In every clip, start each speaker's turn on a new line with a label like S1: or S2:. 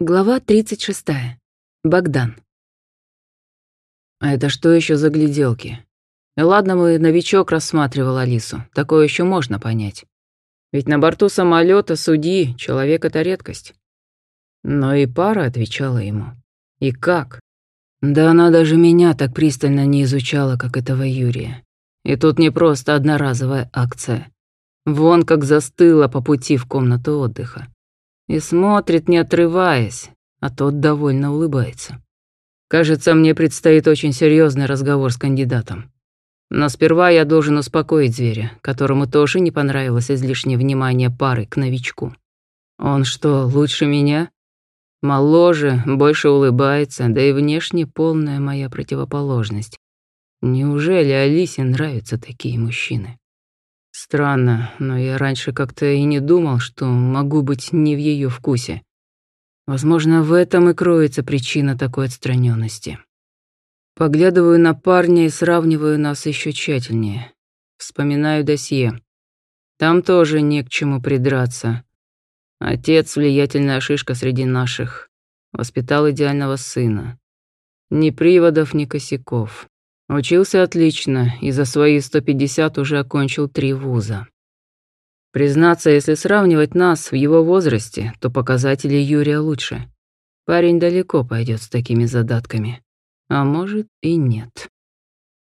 S1: Глава 36. Богдан.
S2: А это что еще за гляделки? И ладно, мы новичок рассматривал Алису, такое еще можно понять. Ведь на борту самолета судьи человек это редкость. Но и пара отвечала ему. И как? Да она даже меня так пристально не изучала, как этого Юрия. И тут не просто одноразовая акция. Вон как застыла по пути в комнату отдыха. И смотрит, не отрываясь, а тот довольно улыбается. Кажется, мне предстоит очень серьезный разговор с кандидатом. Но сперва я должен успокоить зверя, которому тоже не понравилось излишнее внимание пары к новичку. Он что, лучше меня? Моложе, больше улыбается, да и внешне полная моя противоположность. Неужели Алисе нравятся такие мужчины? Странно, но я раньше как-то и не думал, что могу быть не в ее вкусе. Возможно, в этом и кроется причина такой отстраненности. Поглядываю на парня и сравниваю нас еще тщательнее. Вспоминаю досье. Там тоже не к чему придраться. Отец — влиятельная шишка среди наших. Воспитал идеального сына. Ни приводов, ни косяков. Учился отлично и за свои 150 уже окончил три вуза. Признаться, если сравнивать нас в его возрасте, то показатели Юрия лучше. Парень далеко пойдет с такими задатками. А может и нет.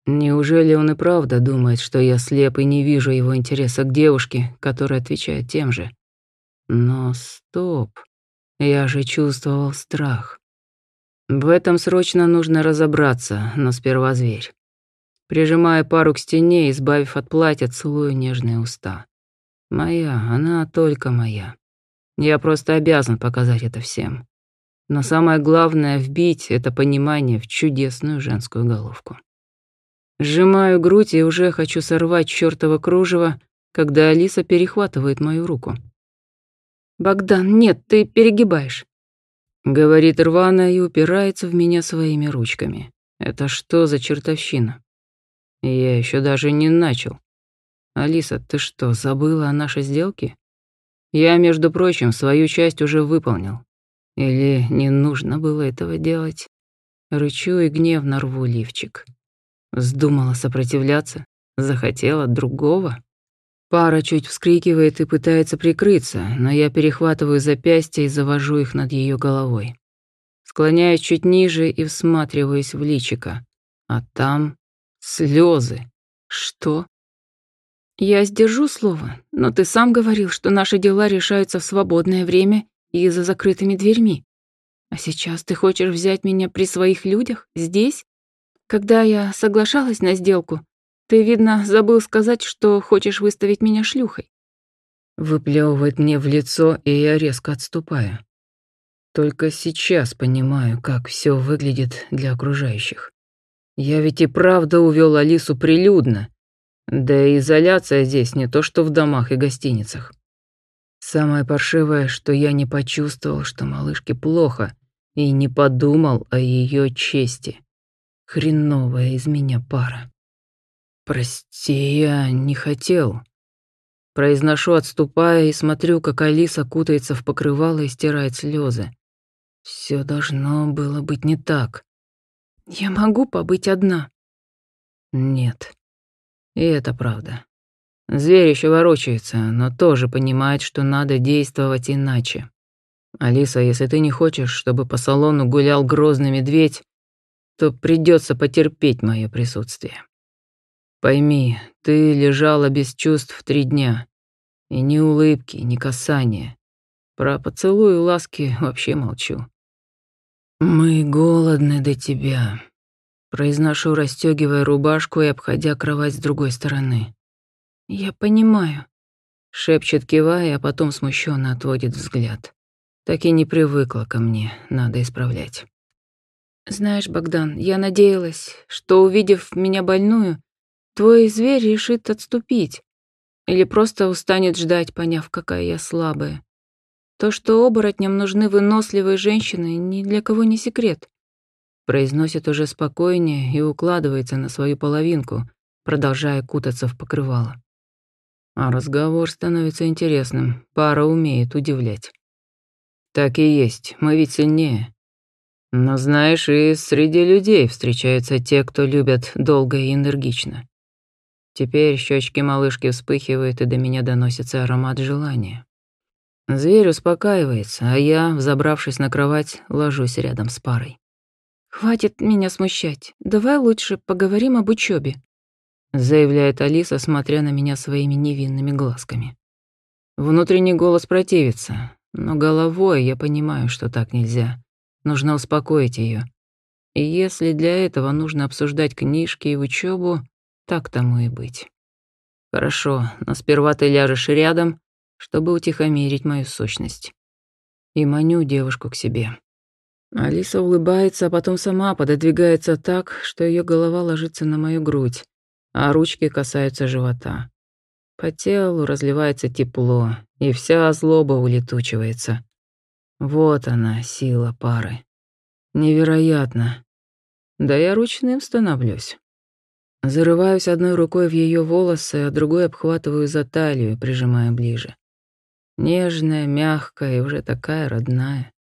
S2: Неужели он и правда думает, что я слеп и не вижу его интереса к девушке, которая отвечает тем же? Но стоп. Я же чувствовал страх. В этом срочно нужно разобраться, но сперва зверь. Прижимая пару к стене, избавив от платья, целую нежные уста. Моя, она только моя. Я просто обязан показать это всем. Но самое главное — вбить это понимание в чудесную женскую головку. Сжимаю грудь и уже хочу сорвать чёртово кружево, когда Алиса перехватывает мою руку.
S1: «Богдан, нет, ты перегибаешь».
S2: Говорит рвано и упирается в меня своими ручками. Это что за чертовщина? Я еще даже не начал. Алиса, ты что, забыла о нашей сделке? Я, между прочим, свою часть уже выполнил. Или не нужно было этого делать? Рычу и гневно рву лифчик. Вздумала сопротивляться? Захотела другого? Пара чуть вскрикивает и пытается прикрыться, но я перехватываю запястья и завожу их над ее головой. Склоняюсь чуть ниже и всматриваюсь в личико. А там слезы. Что?
S1: Я сдержу слово, но ты сам говорил, что наши дела решаются в свободное время и за закрытыми дверьми. А сейчас ты хочешь взять меня при своих людях, здесь? Когда я соглашалась на сделку, ты, видно, забыл сказать, что хочешь выставить меня шлюхой.
S2: Выплевывает мне в лицо, и я резко отступаю. Только сейчас понимаю, как все выглядит для окружающих. Я ведь и правда увел Алису прилюдно. Да и изоляция здесь не то, что в домах и гостиницах. Самое паршивое, что я не почувствовал, что малышке плохо, и не подумал о ее чести. Хреновая из меня пара. «Прости, я не хотел». Произношу, отступая, и смотрю, как Алиса кутается в покрывало и стирает слезы. Все должно было быть не так.
S1: «Я могу побыть одна?»
S2: «Нет. И это правда. Зверь еще ворочается, но тоже понимает, что надо действовать иначе. Алиса, если ты не хочешь, чтобы по салону гулял грозный медведь, то придется потерпеть мое присутствие». Пойми, ты лежала без чувств три дня. И ни улыбки, ни касания. Про поцелуй и ласки вообще молчу. Мы голодны до тебя. Произношу, расстегивая рубашку и обходя кровать с другой стороны.
S1: Я понимаю.
S2: Шепчет, кивая, а потом смущенно отводит взгляд. Так и не привыкла ко мне, надо исправлять.
S1: Знаешь, Богдан, я надеялась, что, увидев меня больную, Твой зверь решит отступить. Или просто устанет ждать, поняв, какая я слабая. То, что оборотням нужны выносливые женщины, ни для кого не секрет.
S2: Произносит уже спокойнее и укладывается на свою половинку, продолжая кутаться в покрывало. А разговор становится интересным, пара умеет удивлять. Так и есть, мы ведь сильнее. Но знаешь, и среди людей встречаются те, кто любят долго и энергично. Теперь щечки малышки вспыхивают, и до меня доносится аромат желания. Зверь успокаивается, а я, взобравшись на кровать, ложусь рядом с парой.
S1: «Хватит меня смущать. Давай лучше поговорим об учебе,
S2: заявляет Алиса, смотря на меня своими невинными глазками. Внутренний голос противится, но головой я понимаю, что так нельзя. Нужно успокоить ее. И если для этого нужно обсуждать книжки и учебу, так тому и быть. Хорошо, но сперва ты ляжешь рядом, чтобы утихомирить мою сущность. И маню девушку к себе. Алиса улыбается, а потом сама пододвигается так, что ее голова ложится на мою грудь, а ручки касаются живота. По телу разливается тепло, и вся злоба улетучивается. Вот она, сила пары. Невероятно. Да я ручным становлюсь. Зарываюсь одной рукой в ее волосы, а другой обхватываю за талию, прижимая ближе. Нежная, мягкая и уже такая родная.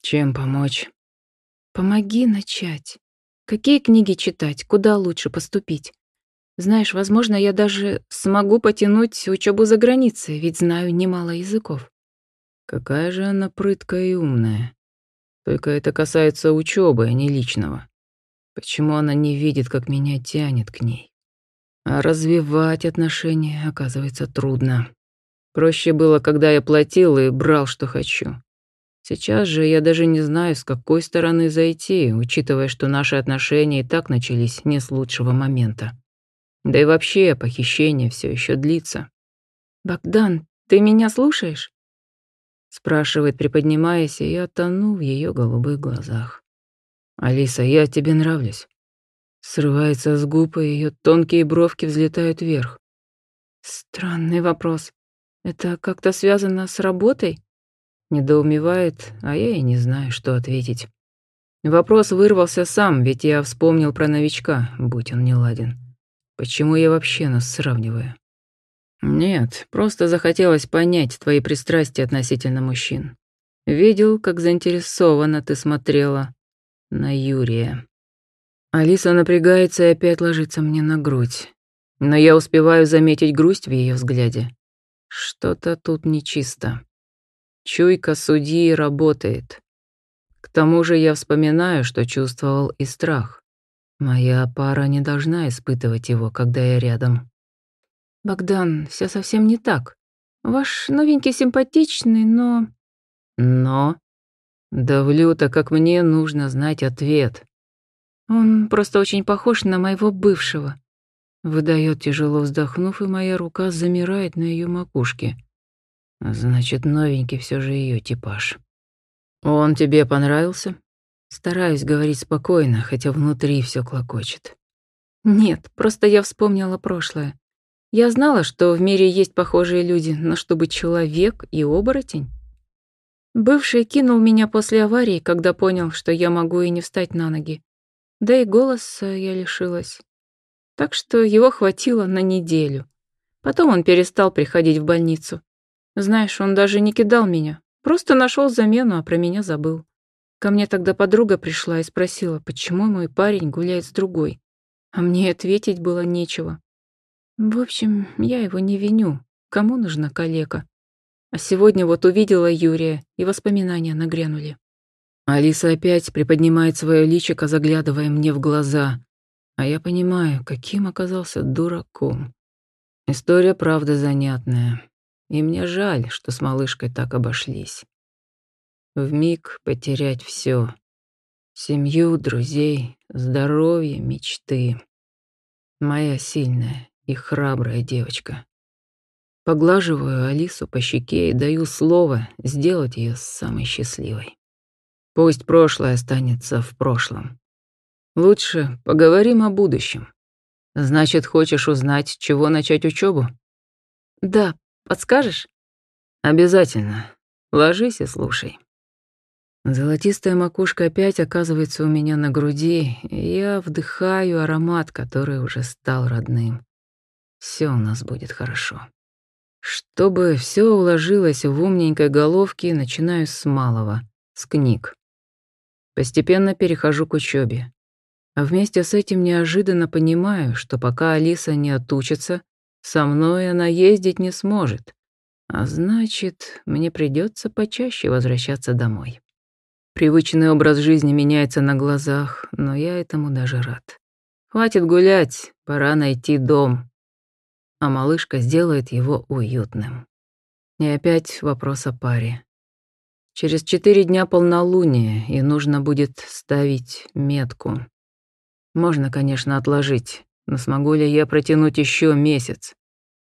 S2: Чем помочь?
S1: Помоги начать. Какие книги читать? Куда лучше поступить? Знаешь, возможно, я даже смогу потянуть учебу за границей, ведь знаю немало языков.
S2: Какая же она прыткая и умная. Только это касается учебы, а не личного. Почему она не видит, как меня тянет к ней? А развивать отношения, оказывается, трудно. Проще было, когда я платил и брал, что хочу. Сейчас же я даже не знаю, с какой стороны зайти, учитывая, что наши отношения и так начались не с лучшего момента. Да и вообще, похищение все еще длится.
S1: «Богдан, ты меня слушаешь?»
S2: Спрашивает, приподнимаясь, и я тону в ее голубых глазах. «Алиса, я тебе нравлюсь». Срывается с губ, и ее тонкие бровки взлетают вверх.
S1: Странный вопрос. Это как-то связано с работой?
S2: Недоумевает, а я и не знаю, что ответить. Вопрос вырвался сам, ведь я вспомнил про новичка, будь он не ладен. Почему я вообще нас сравниваю? Нет, просто захотелось понять твои пристрастия относительно мужчин. Видел, как заинтересованно ты смотрела на Юрия. Алиса напрягается и опять ложится мне на грудь. Но я успеваю заметить грусть в ее взгляде. Что-то тут нечисто. Чуйка судьи работает. К тому же я вспоминаю, что чувствовал и страх. Моя пара не должна испытывать его, когда я рядом.
S1: «Богдан, все совсем не так. Ваш новенький симпатичный, но...»
S2: «Но?» Давлю-то, как мне нужно знать ответ.
S1: Он просто очень похож на моего бывшего.
S2: Выдает тяжело вздохнув, и моя рука замирает на ее макушке. Значит, новенький все же ее типаж. Он тебе понравился? Стараюсь говорить спокойно, хотя внутри все клокочет.
S1: Нет, просто я вспомнила прошлое. Я знала, что в мире есть похожие люди, но чтобы человек и оборотень? Бывший кинул меня после аварии, когда понял, что я могу и не встать на ноги. Да и голоса я лишилась так что его хватило на неделю. Потом он перестал приходить в больницу. Знаешь, он даже не кидал меня, просто нашел замену, а про меня забыл. Ко мне тогда подруга пришла и спросила, почему мой парень гуляет с другой. А мне ответить было нечего. В общем, я его не виню. Кому нужна калека? А сегодня вот увидела Юрия, и воспоминания нагрянули.
S2: Алиса опять приподнимает свое личико, заглядывая мне в глаза. А я понимаю, каким оказался дураком. История правда занятная. И мне жаль, что с малышкой так обошлись. В миг потерять все: Семью, друзей, здоровье, мечты. Моя сильная и храбрая девочка. Поглаживаю Алису по щеке и даю слово сделать ее самой счастливой. Пусть прошлое останется в прошлом. Лучше поговорим о будущем. Значит, хочешь узнать, чего начать учебу?
S1: Да, подскажешь?
S2: Обязательно. Ложись и слушай. Золотистая макушка опять оказывается у меня на груди, и я вдыхаю аромат, который уже стал родным. Все у нас будет хорошо. Чтобы все уложилось в умненькой головке, начинаю с малого, с книг. Постепенно перехожу к учебе. А вместе с этим неожиданно понимаю, что пока Алиса не отучится, со мной она ездить не сможет. А значит, мне придется почаще возвращаться домой. Привычный образ жизни меняется на глазах, но я этому даже рад. Хватит гулять, пора найти дом. А малышка сделает его уютным. И опять вопрос о паре. Через четыре дня полнолуния, и нужно будет ставить метку. Можно, конечно, отложить, но смогу ли я протянуть еще месяц?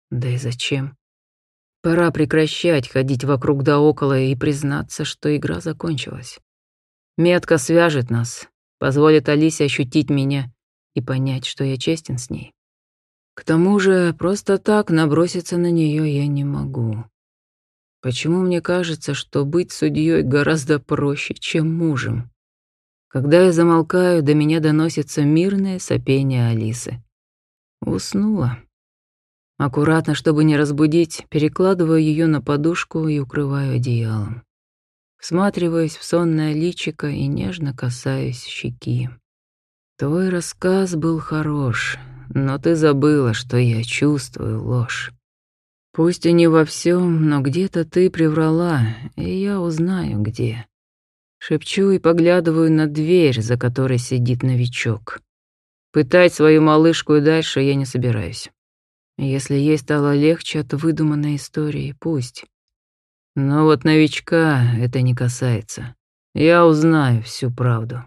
S2: Да и зачем? Пора прекращать ходить вокруг да около и признаться, что игра закончилась. Метка свяжет нас, позволит Алисе ощутить меня и понять, что я честен с ней. К тому же, просто так наброситься на нее я не могу. Почему мне кажется, что быть судьей гораздо проще, чем мужем? Когда я замолкаю, до меня доносится мирное сопение Алисы. Уснула. Аккуратно, чтобы не разбудить, перекладываю ее на подушку и укрываю одеялом. Всматриваясь в сонное личико и нежно касаясь щеки. Твой рассказ был хорош, но ты забыла, что я чувствую ложь. Пусть и не во всем, но где-то ты приврала, и я узнаю, где. Шепчу и поглядываю на дверь, за которой сидит новичок. Пытать свою малышку и дальше я не собираюсь. Если ей стало легче от выдуманной истории, пусть. Но вот новичка это не касается. Я узнаю всю правду.